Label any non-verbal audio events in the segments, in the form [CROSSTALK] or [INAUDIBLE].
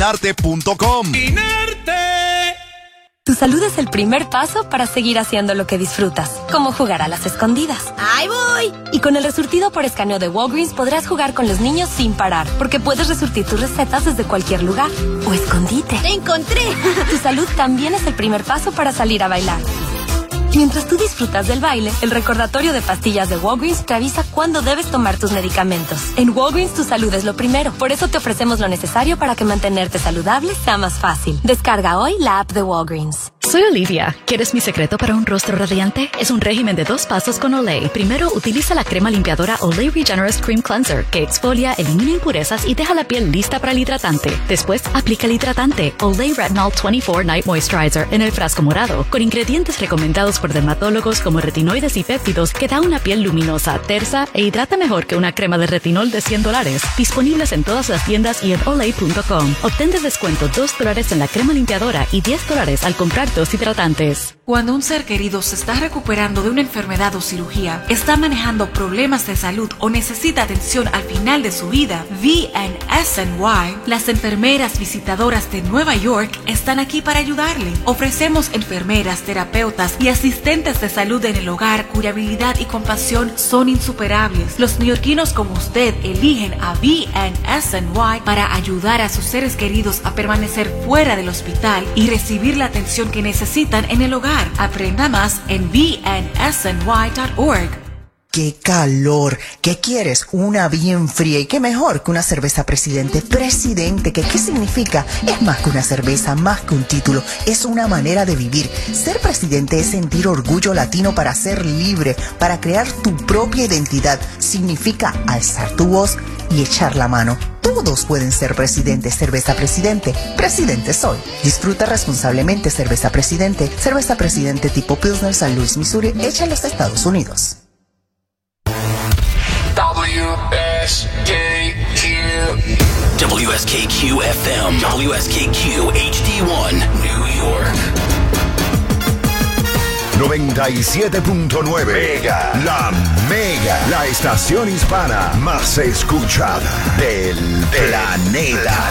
Inarte.com. Tu salud es el primer paso para seguir haciendo lo que disfrutas, como jugar a las escondidas. ¡Ahí voy! Y con el resurtido por escaneo de Walgreens podrás jugar con los niños sin parar, porque puedes resurtir tus recetas desde cualquier lugar o escondite. ¡Te encontré! Tu salud también es el primer paso para salir a bailar. Mientras tú disfrutas del baile, el recordatorio de pastillas de Walgreens te avisa cuándo debes tomar tus medicamentos. En Walgreens tu salud es lo primero, por eso te ofrecemos lo necesario para que mantenerte saludable sea más fácil. Descarga hoy la app de Walgreens. Soy Olivia. ¿Quieres mi secreto para un rostro radiante? Es un régimen de dos pasos con Olay. Primero, utiliza la crema limpiadora Olay Regenerous Cream Cleanser, que exfolia, elimina impurezas y deja la piel lista para el hidratante. Después, aplica el hidratante Olay Retinol 24 Night Moisturizer en el frasco morado, con ingredientes recomendados por dermatólogos como retinoides y péptidos, que da una piel luminosa, tersa e hidrata mejor que una crema de retinol de 100 dólares. Disponibles en todas las tiendas y en olay.com. Obtén de descuento 2 dólares en la crema limpiadora y 10 dólares al comprar dos hidratantes. Cuando un ser querido se está recuperando de una enfermedad o cirugía, está manejando problemas de salud o necesita atención al final de su vida, VNSNY, las enfermeras visitadoras de Nueva York, están aquí para ayudarle. Ofrecemos enfermeras, terapeutas y asistentes de salud en el hogar cuya habilidad y compasión son insuperables. Los neoyorquinos como usted eligen a VNSNY para ayudar a sus seres queridos a permanecer fuera del hospital y recibir la atención que necesitan en el hogar. Aprenda más en vnsny.org. ¡Qué calor! ¿Qué quieres? Una bien fría y qué mejor que una cerveza presidente. Presidente, ¿qué, ¿qué significa? Es más que una cerveza, más que un título, es una manera de vivir. Ser presidente es sentir orgullo latino para ser libre, para crear tu propia identidad. Significa alzar tu voz y echar la mano. Todos pueden ser presidente, cerveza presidente. Presidente soy. Disfruta responsablemente cerveza presidente. Cerveza presidente tipo Pilsner San Luis, Missouri, hecha en los Estados Unidos. WSKQ FM, WSKQ HD1, New York. 97.9 Mega. La Mega. La estación hispana más escuchada del planeta.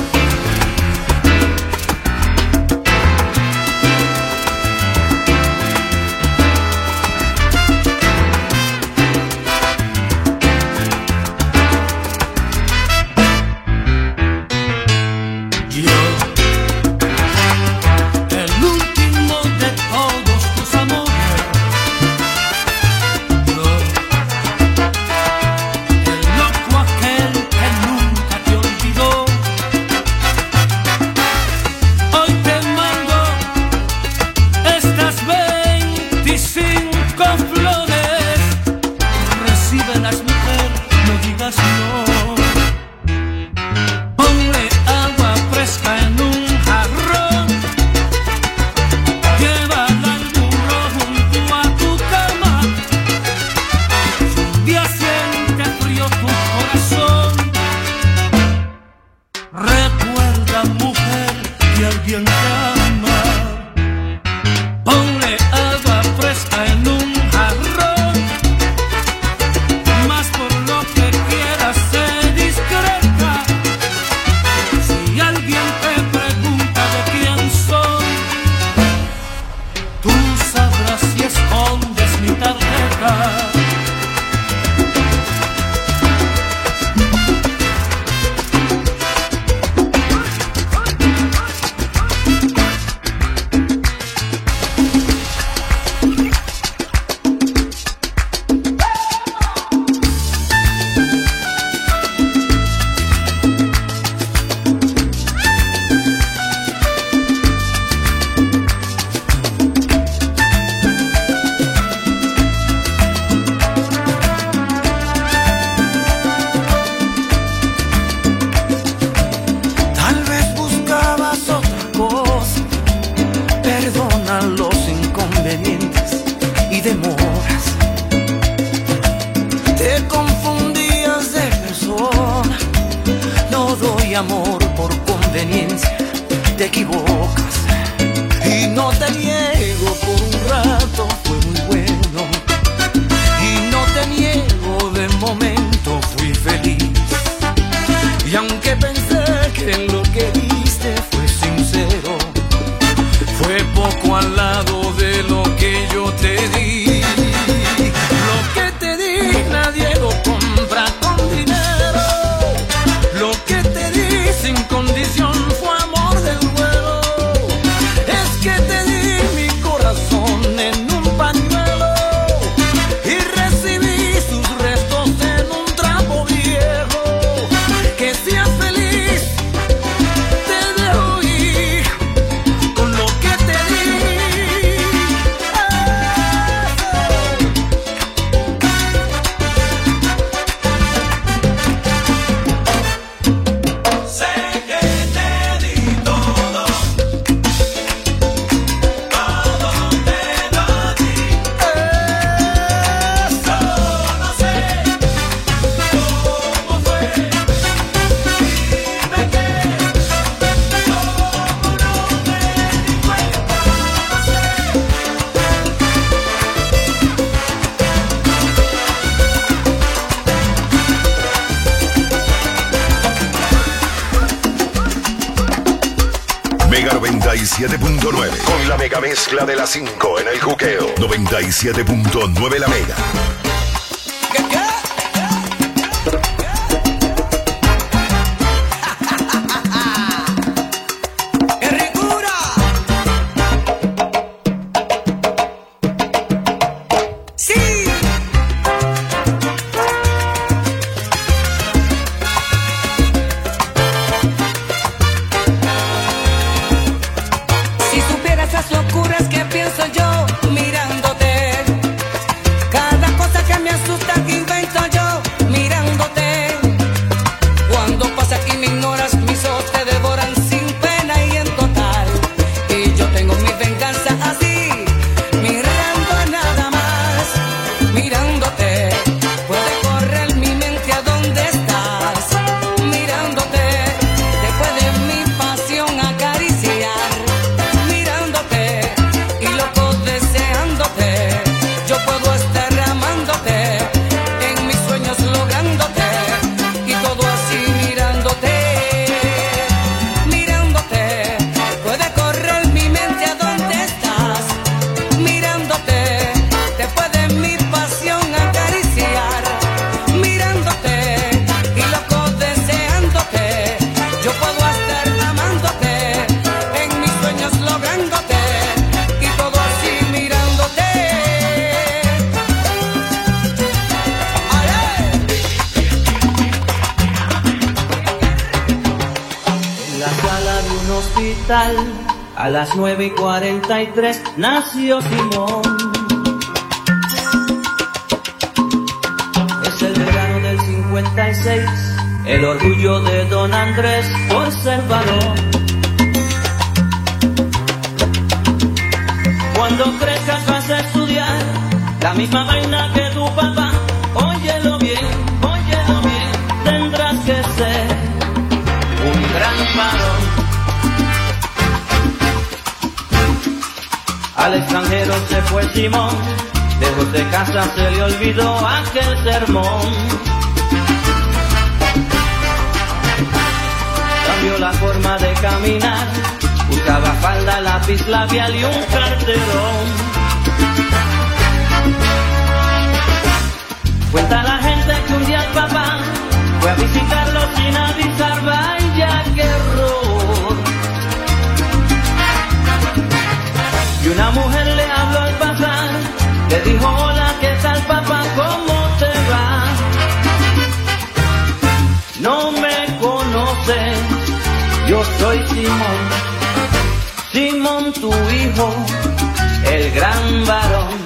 Mujer, que alguien te 97.9 la mega. 43, nació Simón. Es el verano del 56, el orgullo de Don Andrés por ser varón. Cuando crezcas vas a estudiar la misma vaina se fue Simón, lejos de casa se le olvidó aquel sermón. Cambió la forma de caminar, usaba falda, lápiz labial y un carterón. Cuenta la gente que un día el papá fue a visitarlo sin avisar, vaya qué error. Hola, ¿qué tal papá? ¿Cómo te va? No me conoces, yo soy Simón, Simón tu hijo, el gran varón.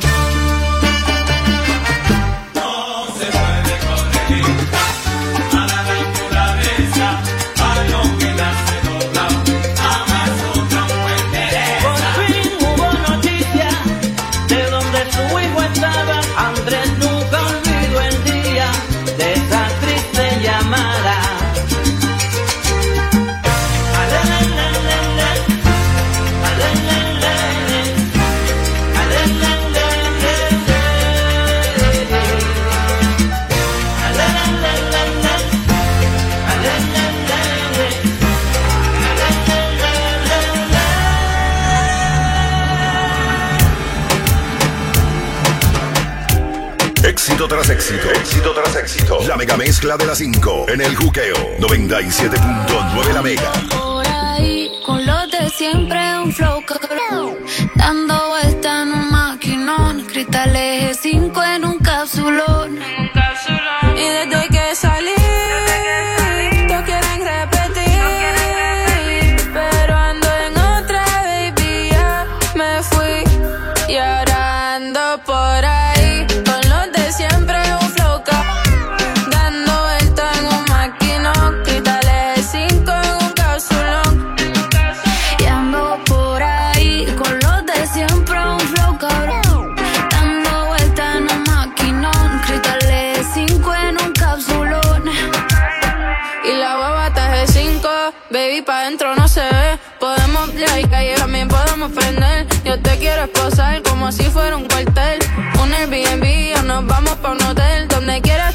Éxito tras éxito. Éxito tras éxito. La mega mezcla de las 5 en el juqueo. 97.9 la mega. por ahí con los de siempre un flow cabrón dando vuelta en un maquinón cristales 5 en un capsulón pa' dentro no se ve. Podemos ya y también podemos prender. Yo te quiero esposar como si fuera un cuartel. Un Airbnb o nos vamos pa' un hotel. Donde quieras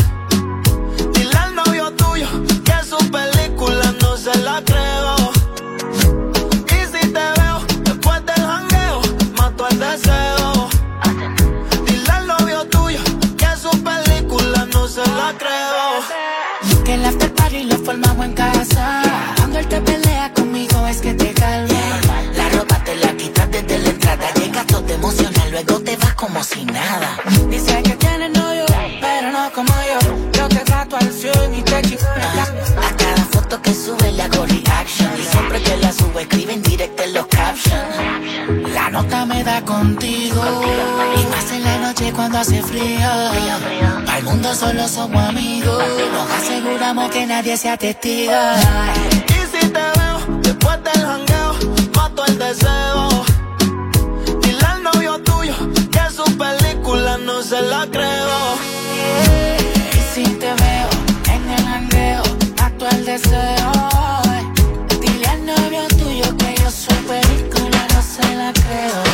formamos en casa. Cuando él te pelea conmigo es que te calma. La ropa te la quitas desde la entrada. Llegas todo emocional, luego te vas como si nada. Dice que tiene novio, pero no como yo. Yo te trato al cien y te chico. A cada foto que sube le hago reaction. Y siempre que la sube escribe en directo en los captions. La nota me da contigo. Cuando hace frío. Al mundo solo somos amigos. Nos aseguramos que nadie sea testigo. Y si te veo después del jangueo, mato el deseo. Dile al novio tuyo que su película no se la creo. Y si te veo en el jangueo, mato el deseo. Dile al novio tuyo que yo su película no se la creo.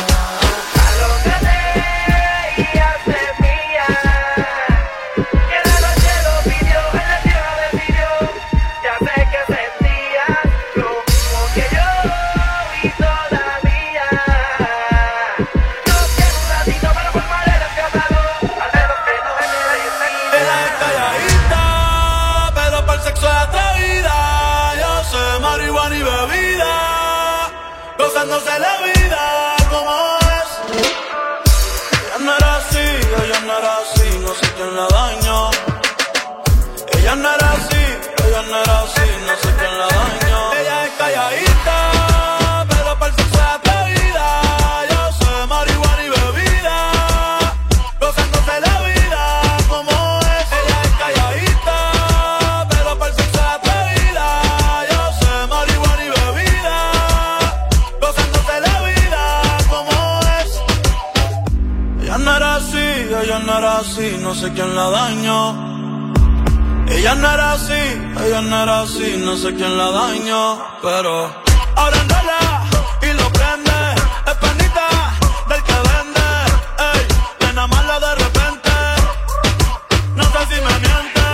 La dañó. Ella no era así, ella no era así, no sé quién la dañó. Pero ahora no la y lo prende. Es panita del que vende. Ey, nena mala de repente. No sé si me miente,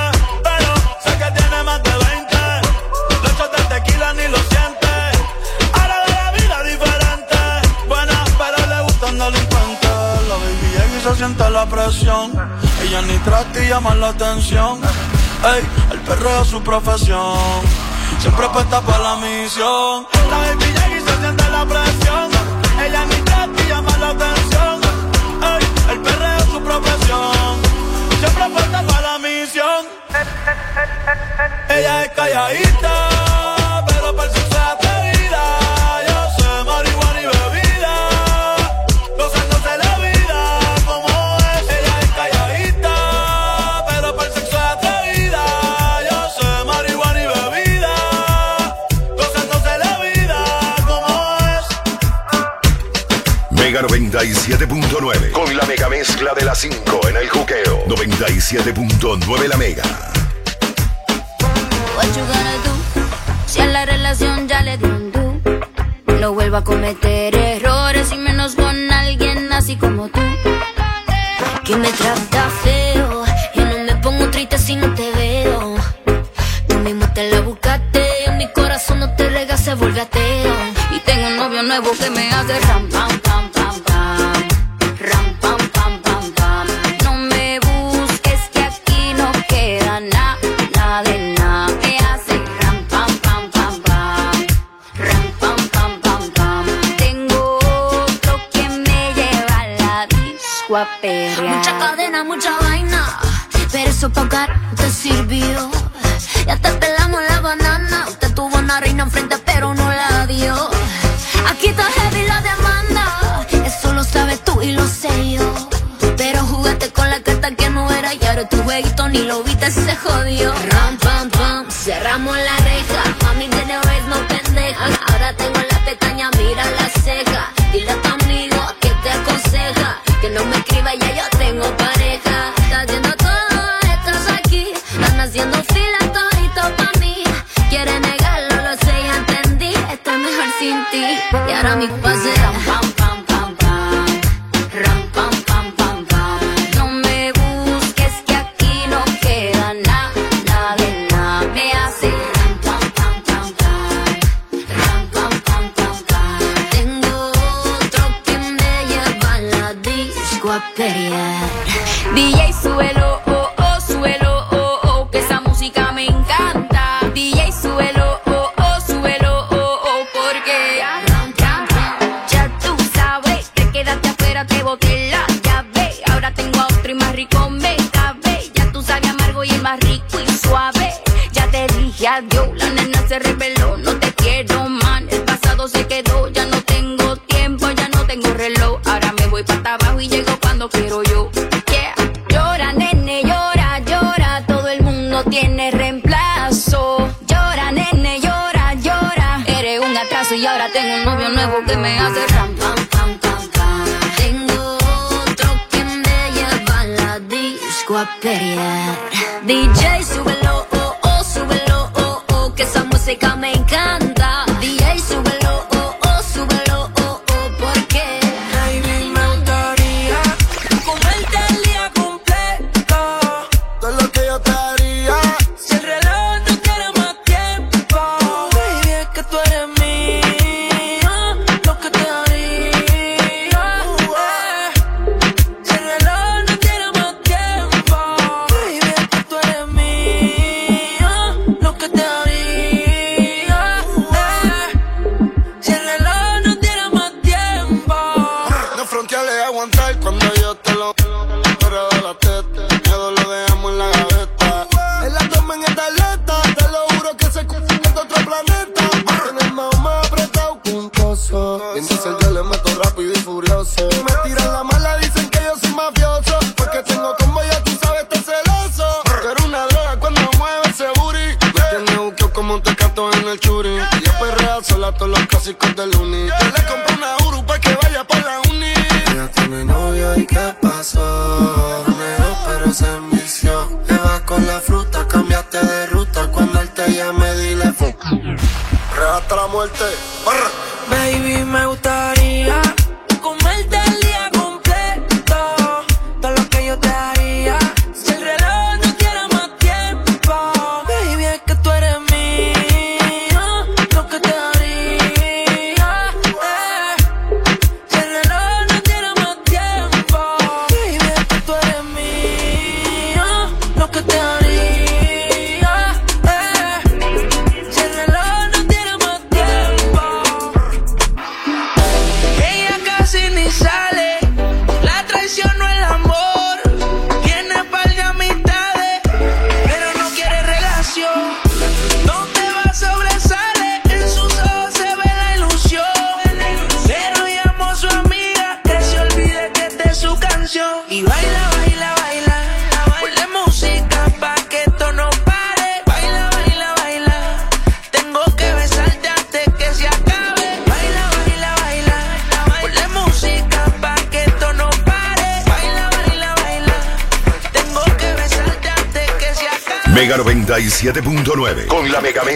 pero sé que tiene más de 20. Los de tequila ni lo siente. Ahora de la vida diferente. Buena, pero le gustan delincuentes. La baby y se siente la presión ella ni trata y llama la atención. Ey, el perreo es su profesión. Siempre puesta para la misión. La baby llega y se siente la presión. Ella ni trata y llama la atención. Ey, el perreo es su profesión. Siempre puesta para la misión. Ella es calladita, 97.9 con la mega mezcla de las 5 en el juqueo. 97.9 la mega. Si a la relación ya le di un do. No vuelva a cometer errores y menos con alguien así como tú. Que me trata feo. y no me pongo triste si no te veo. Tú mismo te la buscaste. Mi corazón no te rega, se vuelve ateo. Y tengo un novio nuevo que me hace ram, pam, pam. perrear. Mucha cadena, mucha vaina, pero eso poco a pelear. DJ. me hace clásicos del uni.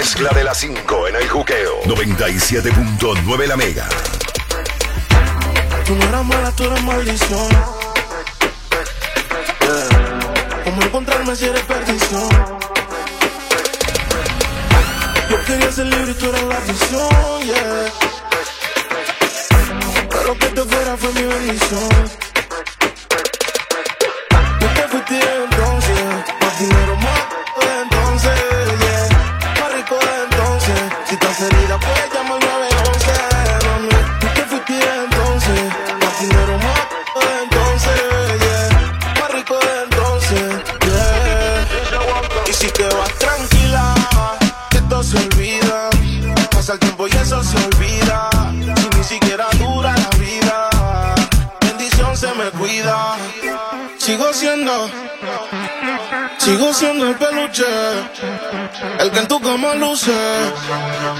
Mezcla de las 5 en el juqueo. 97.9 la mega. Tú no eras mala, tú eras maldición. Yeah. ¿Cómo encontrarme si eres perdición? Yo quería ser libre y tú eras la prisión, yeah. Pero que te fuera fue mi bendición. Yo te fuiste que en tu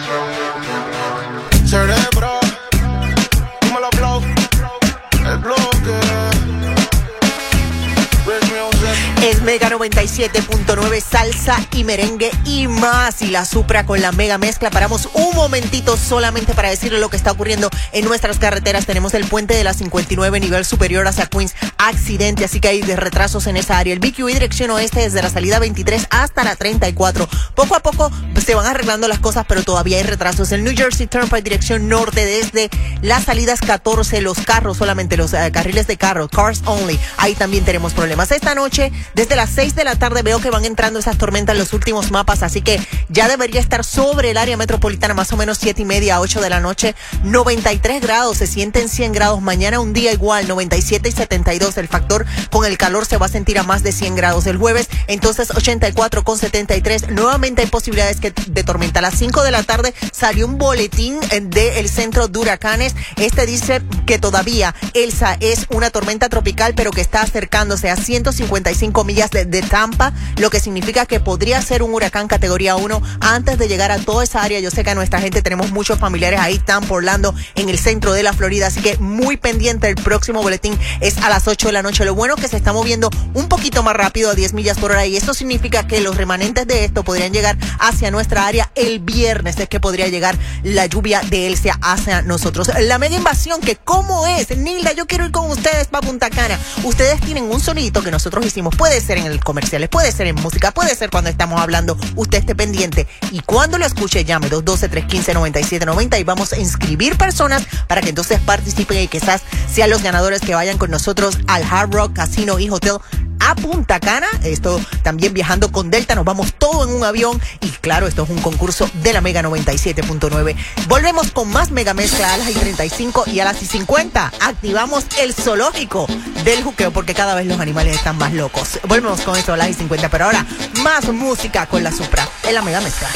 7.9 salsa y merengue y más. Y la Supra con la mega mezcla. Paramos un momentito solamente para decirle lo que está ocurriendo en nuestras carreteras. Tenemos el puente de la 59 nivel superior hacia Queens. Accidente, así que hay retrasos en esa área. El BQI dirección oeste desde la salida 23 hasta la 34. Poco a poco se van arreglando las cosas, pero todavía hay retrasos. El New Jersey Turnpike dirección norte desde las salidas 14. Los carros, solamente los eh, carriles de carro. Cars only. Ahí también tenemos problemas. Esta noche desde las 6 de la tarde veo que van entrando esas tormentas en los últimos mapas, así que ya debería estar sobre el área metropolitana, más o menos 7 y media, 8 de la noche. 93 grados, se sienten 100 grados. Mañana un día igual, 97 y 72. El factor con el calor se va a sentir a más de 100 grados. El jueves, entonces 84 con 73. Nuevamente hay posibilidades que de tormenta. A las 5 de la tarde salió un boletín eh, del centro de huracanes. Este dice que todavía Elsa es una tormenta tropical, pero que está acercándose a 155 millas de, de Tampa, lo que significa que podría ser un huracán categoría 1 antes de llegar a toda esa área. Yo sé que a nuestra gente tenemos muchos familiares ahí, Tampa, Orlando, en el centro de la Florida, así que muy pendiente. El próximo boletín es a las 8 de la noche. Lo bueno es que se está moviendo un poquito más rápido a 10 millas por hora y eso significa que los remanentes de esto podrían llegar hacia nuestra área el viernes. Es que podría llegar la lluvia de Elsa hacia nosotros. La mega invasión, que cómo es, Nilda, yo quiero ir con ustedes para Punta Cana. Ustedes tienen un sonidito que nosotros hicimos. Puede ser en el puede ser en música, puede ser cuando estamos hablando. Usted esté pendiente y cuando lo escuche, llame 212-315-9790 y vamos a inscribir personas para que entonces participen y quizás sean los ganadores que vayan con nosotros al Hard Rock Casino y Hotel a Punta Cana. Esto también viajando con Delta, nos vamos todo en un avión. Y claro, esto es un concurso de la Mega 97.9. Volvemos con más Mega Mezcla a las y 35 y a las y 50. Activamos el zoológico del juqueo porque cada vez los animales están más locos. Volvemos con esto a las y 50, pero ahora más música con la Supra en la Mega Mezcla.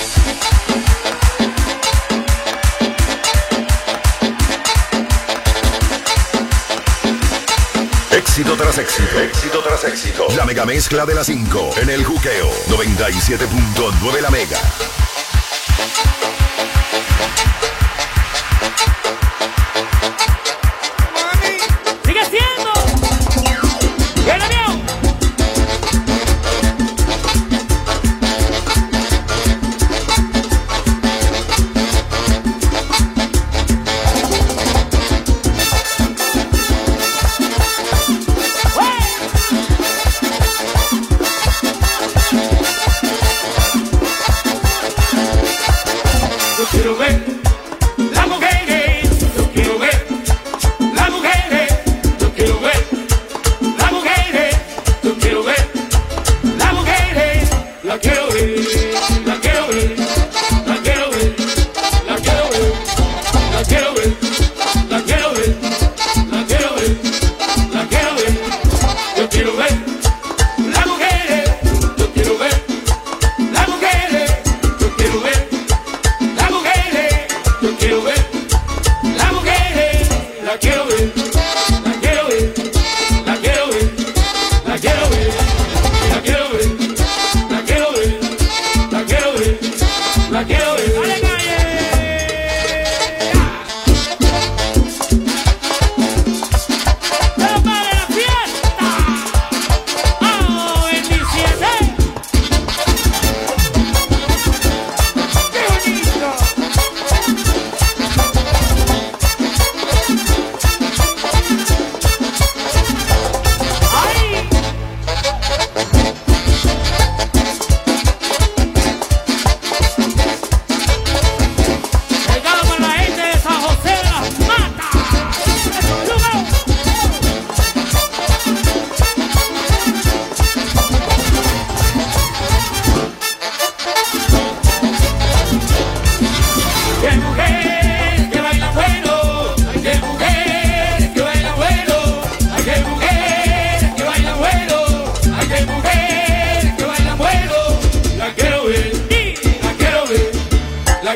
Éxito tras éxito. Éxito tras éxito. La mega mezcla de las 5 en el juqueo. 97.9 la mega.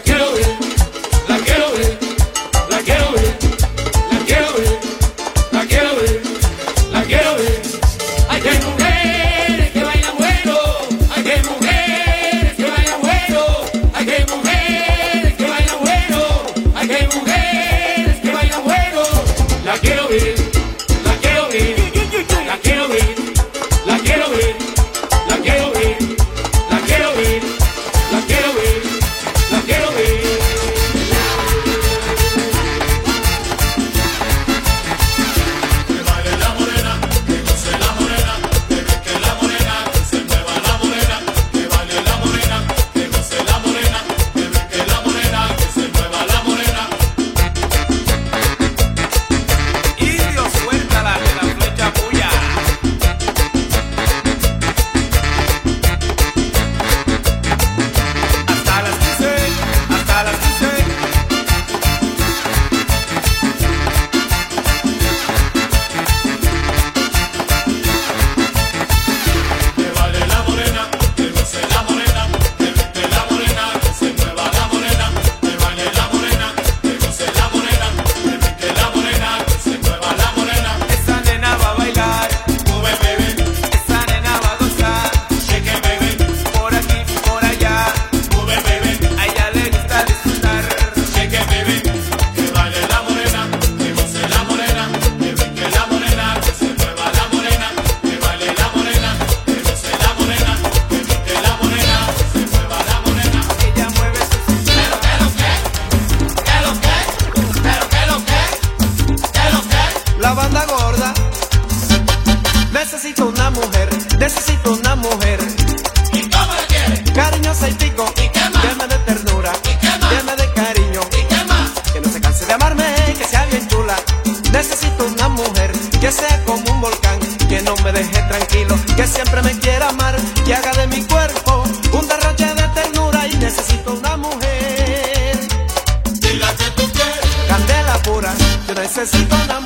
quiero ver, la quiero ver, la quiero ver. Necesito una mujer, necesito una mujer. ¿Y cómo la quieres? Cariñosa y pico. ¿Y qué más? Llena de ternura. ¿Y qué más? Llena de cariño. ¿Y qué más? Que no se canse de amarme, que sea bien chula. Necesito una mujer que sea como un volcán, que no me deje tranquilo, que siempre me quiera amar, que haga de mi cuerpo un derroche de ternura y necesito una mujer. Y que tú quieres. Candela pura, yo necesito una mujer.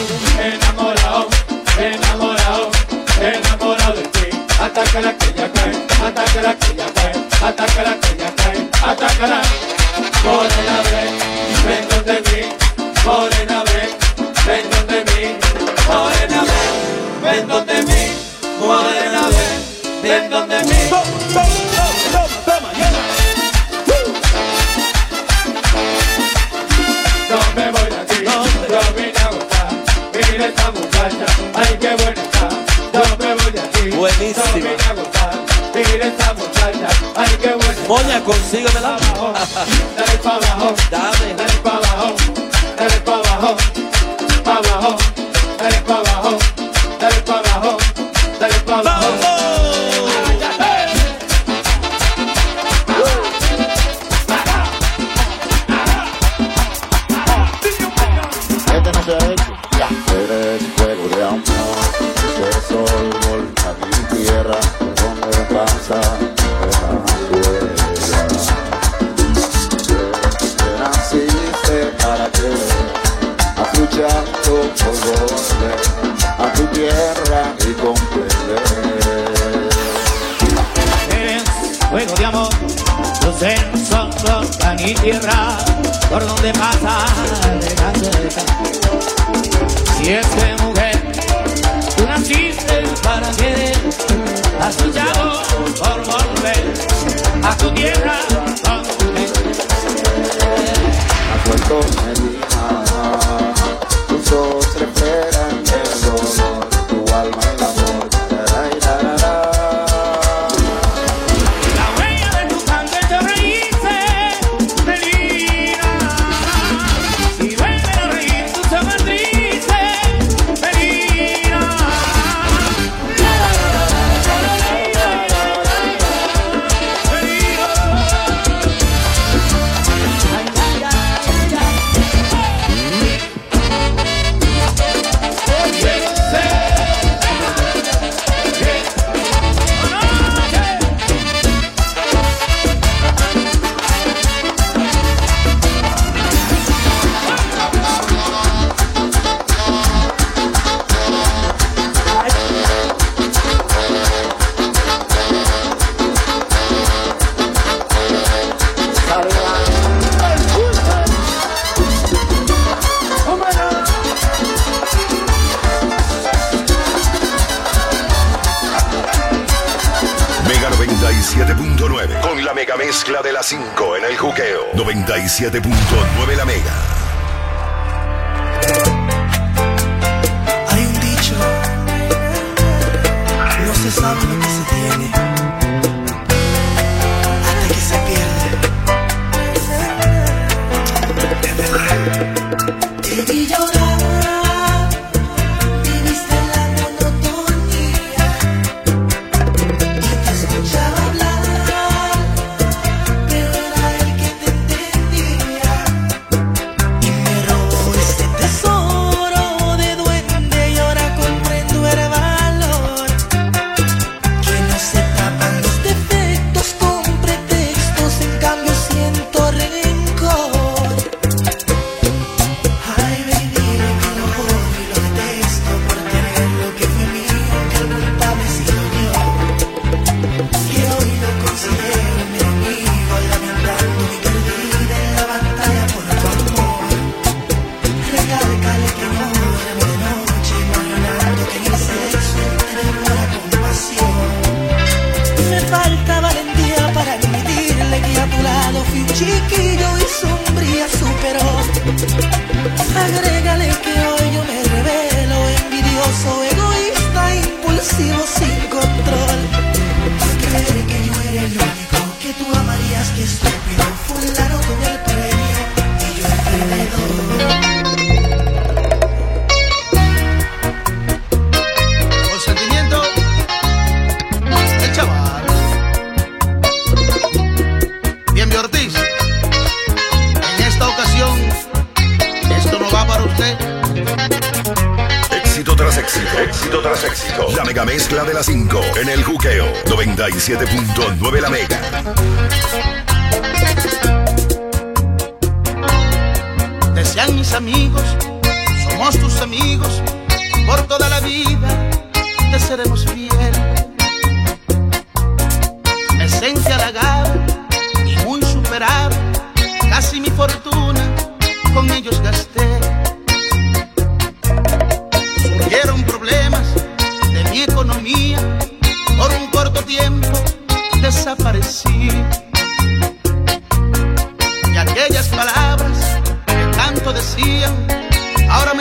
atácala que ya cae, atácala que ya cae, atácala que ya cae, atácala. Corre la vez, Moña, consígamela. Dale para abajo. Dame.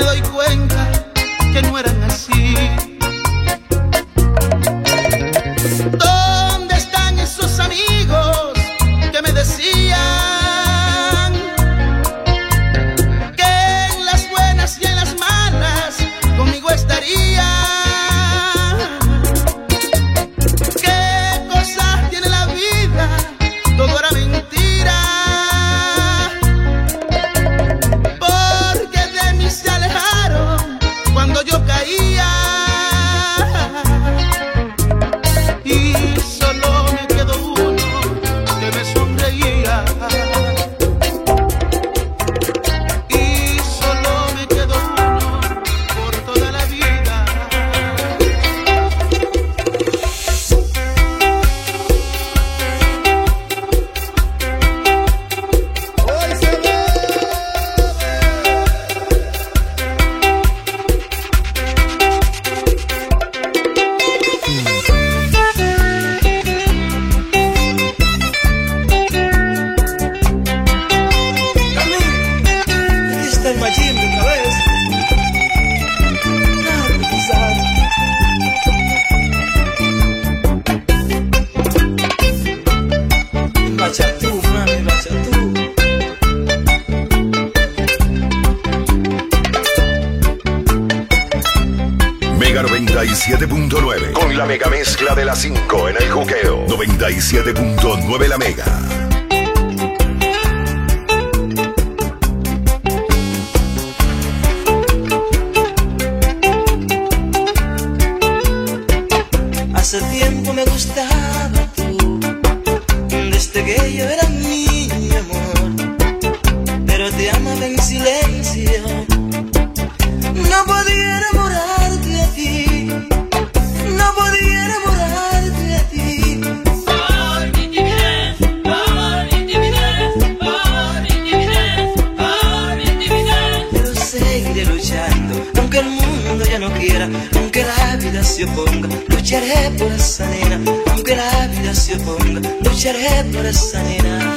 Me doy cuenta que no eran Hace tiempo me gustaba tú, desde que yo era mi amor. Pero te amaba en silencio, no podía enamorarte a ti, no podía enamorarte a ti. Por mi timidez, por mi timidez, por mi timidez, por mi timidez. Pero seguiré luchando, aunque el mundo ya no quiera, aunque la vida se oponga lucharé por esa nena, aunque la vida se oponga, lucharé por esa nena.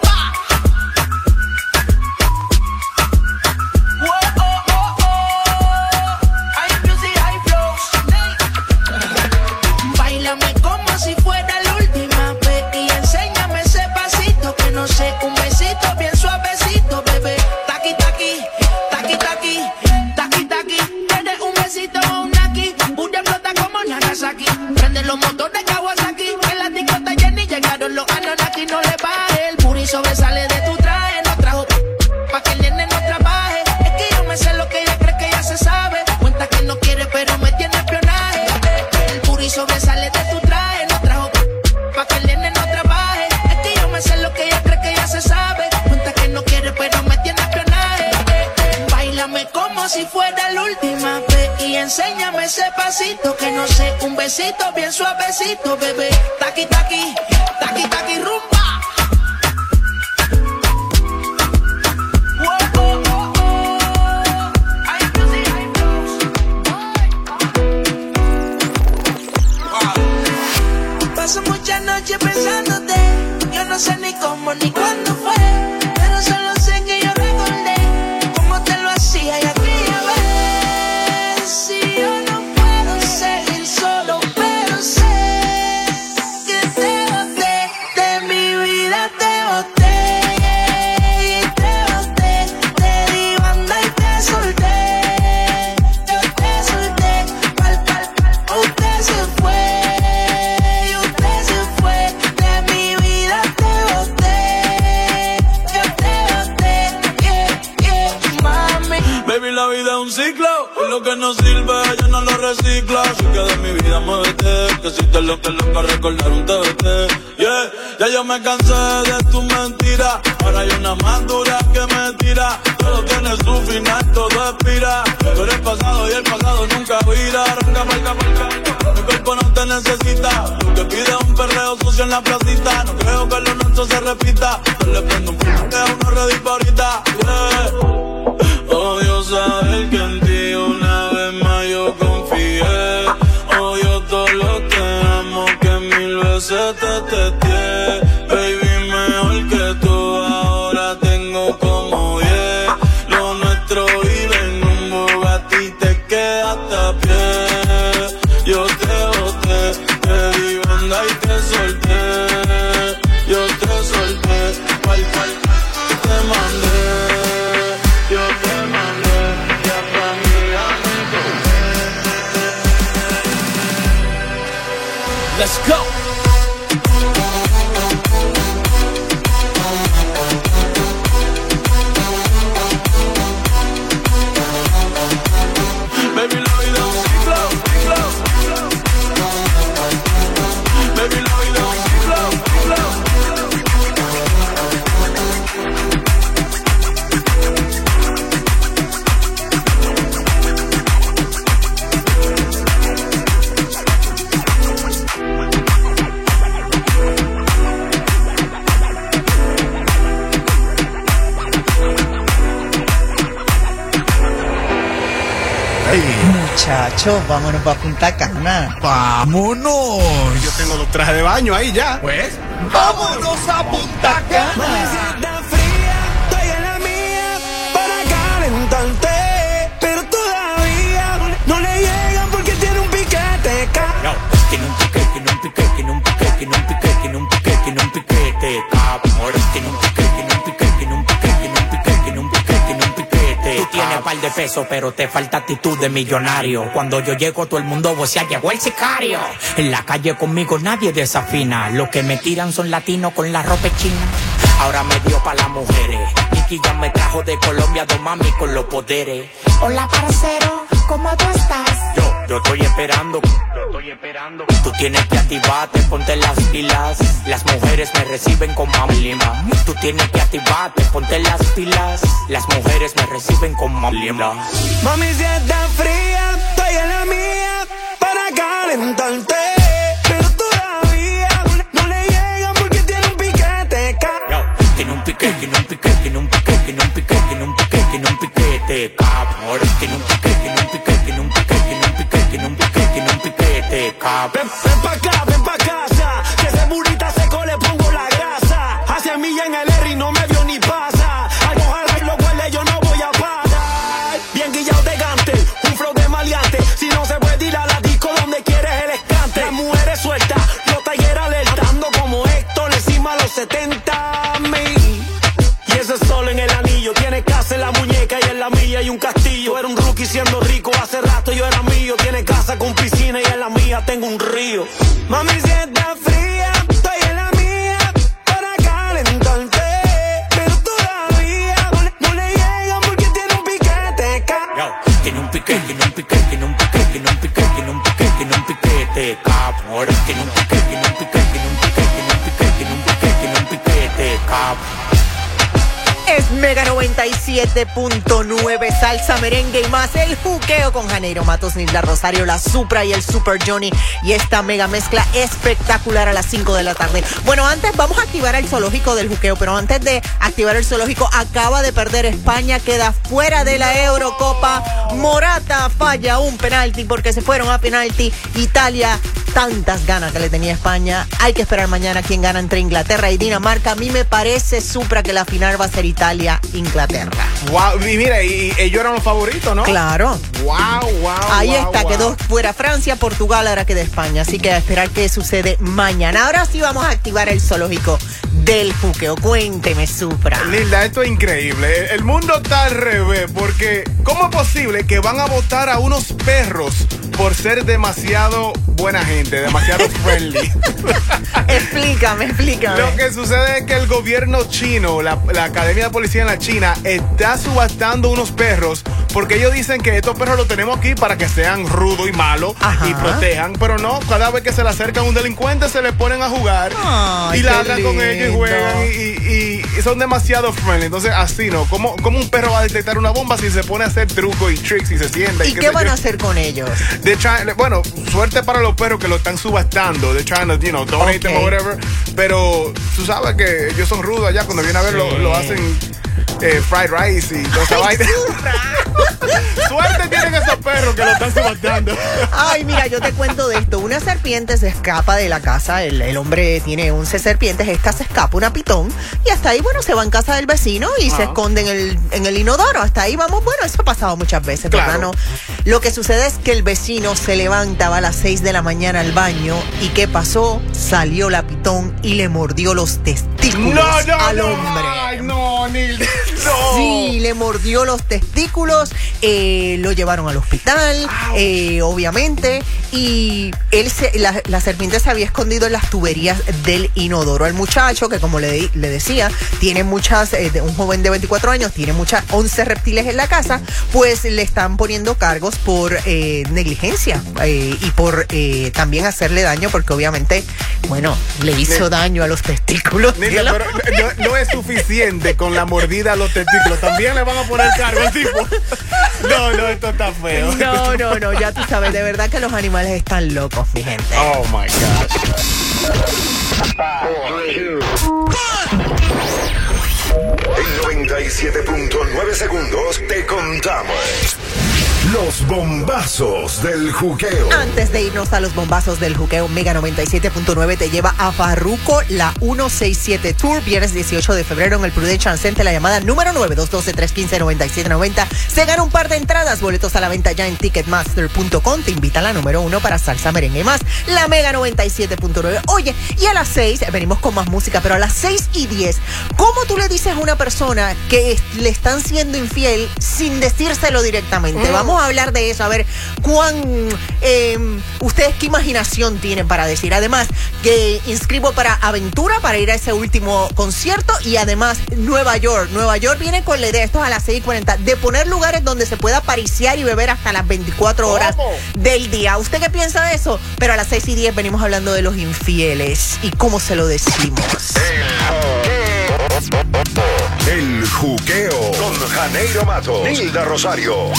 Paso muchas noches pensándote. Yo no sé ni cómo ni cuándo fue. me cansé de tu mentira, Ahora hay una más dura que me tira. Todo tiene su final, todo expira. Pero el pasado y el pasado nunca vira. Arranca, marca, marca. Mi cuerpo no te necesita. Te pide un perreo sucio en la placita. No creo que lo nuestro se repita. Yo le prendo un vámonos para Punta Cana. ¡Vámonos! Yo tengo los trajes de baño ahí ya. Pues, ¡vámonos a Punta Cana! pero todavía no le llegan porque tiene un piquete. Tiene un piquete. peso, pero te falta actitud de millonario. Cuando yo llego, todo el mundo vocea, llegó el sicario. En la calle conmigo nadie desafina. Los que me tiran son latinos con la ropa china. Ahora me dio pa' las mujeres. Nicky ya me trajo de Colombia dos mami con los poderes. Hola, parcero, ¿cómo tú estás? Yo, yo estoy esperando esperando. Tú tienes que activarte, ponte las pilas. Las mujeres me reciben con mamlima. Tú tienes que activarte, ponte las pilas. Las mujeres me reciben con mamlima. Mami, si está fría, estoy en la mía para calentarte. Pero todavía no le llega porque tiene un piquete. Tiene un piquete, tiene un piquete, tiene un piquete, tiene un piquete, tiene un piquete, tiene un piquete, Tiene un piquete. Ven, ven pa' acá. Mami, Salsa, merengue y más. El juqueo con Janeiro Matos, Nilda Rosario, la Supra y el Super Johnny. Y esta mega mezcla espectacular a las 5 de la tarde. Bueno, antes vamos a activar el zoológico del juqueo, pero antes de activar el zoológico, acaba de perder España, queda fuera de la Eurocopa. Morata falla un penalti porque se fueron a penalti. Italia, tantas ganas que le tenía España. Hay que esperar mañana quién gana entre Inglaterra y Dinamarca. A mí me parece, Supra, que la final va a ser Italia-Inglaterra. Wow, y mira, y, ellos eran los favoritos, ¿no? Claro. Wow, wow. Ahí wow, está, wow. quedó fuera Francia, Portugal, ahora queda España. Así que a esperar qué sucede mañana. Ahora sí vamos a activar el zoológico del juqueo. Cuénteme, Supra. Linda, esto es increíble. El mundo está al revés, porque ¿cómo es posible que van a votar a unos perros por ser demasiado buena gente, demasiado [LAUGHS] friendly? explícame, explícame. Lo que sucede es que el gobierno chino, la, la Academia de Policía en la China, está subastando unos perros porque ellos dicen que estos perros los tenemos aquí para que sean rudos y malos y protejan, pero no, cada vez que se le acerca un delincuente se le ponen a jugar Ay, y ladran con ellos y juegan y, y- y son demasiado friendly. Entonces, así no, ¿Cómo, ¿cómo un perro va a detectar una bomba si se pone a hacer trucos y tricks y se sienta? ¿Y qué qué van yo? a hacer con ellos? They're trying- bueno, suerte para los perros que lo están subastando. They're trying to, you know, donate them or whatever. Pero tú sabes que ellos son rudos allá. Cuando vienen a ver, lo, lo hacen eh, fried rice y toda esa vaina. [LAUGHS] suerte tienen esos perros que lo están subastando. Ay, mira, yo te cuento de esto. Una serpiente se escapa de la casa. El, el hombre tiene 11 serpientes. Esta se escapa, una pitón. Y hasta ahí, bueno, se va en casa del vecino y se Ah. esconde en el, en el inodoro. Hasta ahí vamos. Bueno, eso ha pasado muchas veces, ¿verdad? Claro. No? Lo que sucede es que el vecino se levanta, va a las 6 de la mañana al baño. ¿Y qué pasó? Salió la pitón y le mordió los testículos No, no, al no. hombre. Ay, no, Neil. No. Sí, le mordió los testículos, eh, lo llevaron al hospital, eh, obviamente, y él se- la, la serpiente se había escondido en las tuberías del inodoro. El muchacho, que como le, le decía, tiene muchas, eh, de- un joven de 24 años, tiene muchas, 11 reptiles en la casa, pues le están poniendo cargos por eh, negligencia eh, y por eh, también hacerle daño, porque obviamente, bueno, le hizo daño a los testículos. [LAUGHS] pero no, no es suficiente con la mordida a los testículos. También le van a poner cargo al tipo. No, no, esto está feo. No, no, no, ya tú sabes, de verdad que los animales están locos, mi gente. Oh my God. En 97.9 segundos te contamos los bombazos del juqueo. Antes de irnos a los bombazos del juqueo, Mega 97.9 te lleva a Farruco, la 167 Tour, viernes 18 de febrero en el Prudential Center, la llamada número 9, 212-315-9790. Se gana un par de entradas, boletos a la venta ya en Ticketmaster.com. Te invita a la número 1 para salsa, merengue y más, la Mega 97.9. Oye, y a las 6 venimos con más música, pero a las 6 y 10, ¿cómo tú le dices a una persona que le están siendo infiel sin decírselo directamente? Mm. Vamos a hablar de eso, a ver cuán eh, ustedes qué imaginación tienen para decir. Además, que inscribo para Aventura para ir a ese último concierto y además Nueva York. Nueva York viene con la idea, esto es a las 6 y 40, de poner lugares donde se pueda pariciar y beber hasta las 24 horas del día. ¿Usted qué piensa de eso? Pero a las 6 y 10 venimos hablando de los infieles y cómo se lo decimos. El juqueo con Janeiro Matos, Nilda Rosario.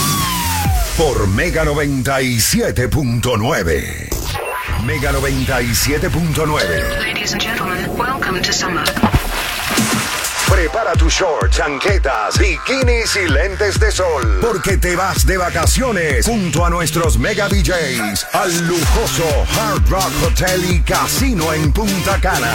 Por Mega 97.9. Mega 97.9. Ladies and gentlemen, welcome to summer. Prepara tus shorts, chanquetas, bikinis y lentes de sol. Porque te vas de vacaciones junto a nuestros mega DJs al lujoso Hard Rock Hotel y Casino en Punta Cana.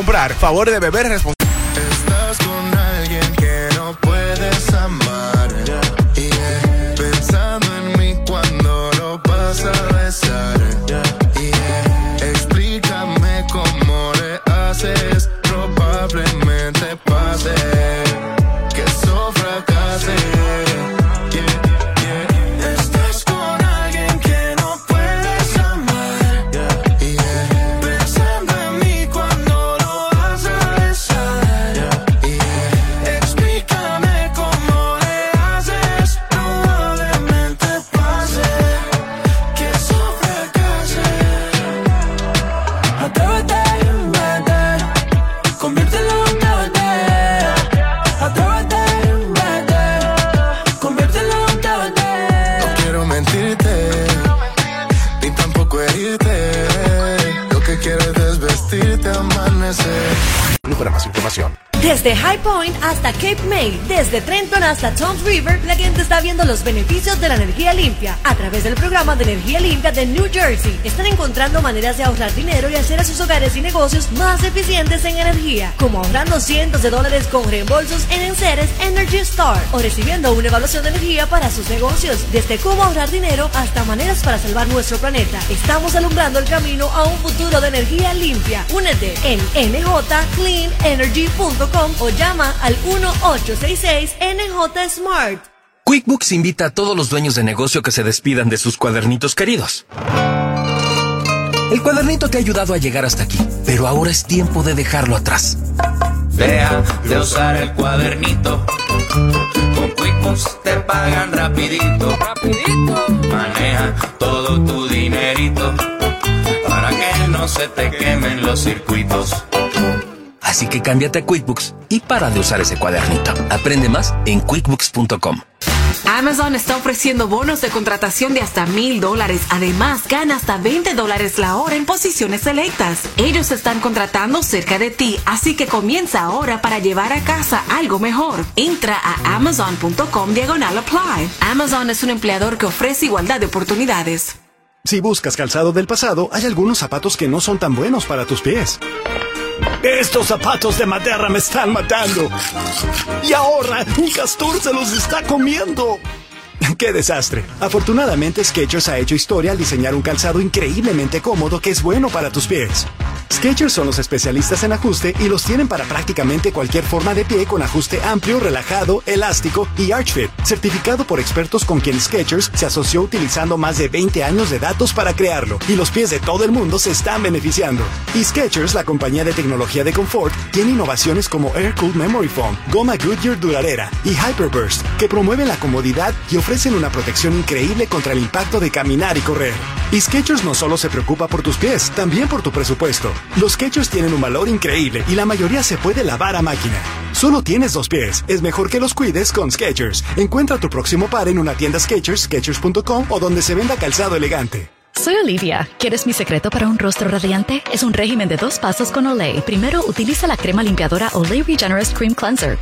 comprar. Favor de beber responsablemente. Estás con alguien que no puedes Desde High Point hasta Cape May, desde Trenton hasta Toms River, la gente está viendo los beneficios de la energía limpia. A través del programa de energía limpia de New Jersey, están encontrando maneras de ahorrar dinero y hacer a sus hogares y negocios más eficientes en energía, como ahorrando cientos de dólares con reembolsos en enseres Energy Star o recibiendo una evaluación de energía para sus negocios. Desde cómo ahorrar dinero hasta maneras para salvar nuestro planeta. Estamos alumbrando el camino a un futuro de energía limpia. Únete en njcleanenergy.com o llama al 1866 NJ Smart. QuickBooks invita a todos los dueños de negocio que se despidan de sus cuadernitos queridos. El cuadernito te ha ayudado a llegar hasta aquí, pero ahora es tiempo de dejarlo atrás. Deja de usar el cuadernito. Con QuickBooks te pagan rapidito. Rapidito. Maneja todo tu dinerito. Para que no se te quemen los circuitos. Así que cámbiate a QuickBooks y para de usar ese cuadernito. Aprende más en quickbooks.com. Amazon está ofreciendo bonos de contratación de hasta mil dólares. Además, gana hasta 20 dólares la hora en posiciones selectas. Ellos están contratando cerca de ti, así que comienza ahora para llevar a casa algo mejor. Entra a amazon.com diagonal apply. Amazon es un empleador que ofrece igualdad de oportunidades. Si buscas calzado del pasado, hay algunos zapatos que no son tan buenos para tus pies. Estos zapatos de madera me están matando. Y ahora un castor se los está comiendo. [LAUGHS] ¡Qué desastre! Afortunadamente, Skechers ha hecho historia al diseñar un calzado increíblemente cómodo que es bueno para tus pies. Skechers son los especialistas en ajuste y los tienen para prácticamente cualquier forma de pie con ajuste amplio, relajado, elástico y Arch Fit, certificado por expertos con quien Skechers se asoció utilizando más de 20 años de datos para crearlo y los pies de todo el mundo se están beneficiando. Y Skechers, la compañía de tecnología de confort, tiene innovaciones como Air Cool Memory Foam, goma Goodyear duradera y Hyperburst, que promueven la comodidad y ofrecen una protección increíble contra el impacto de caminar y correr. Y Skechers no solo se preocupa por tus pies, también por tu presupuesto. Los Skechers tienen un valor increíble y la mayoría se puede lavar a máquina. Solo tienes dos pies, es mejor que los cuides con Skechers. Encuentra tu próximo par en una tienda Skechers, Skechers.com o donde se venda calzado elegante. Soy Olivia. ¿Quieres mi secreto para un rostro radiante? Es un régimen de dos pasos con Olay. Primero, utiliza la crema limpiadora Olay Regenerist Cream Cleanser.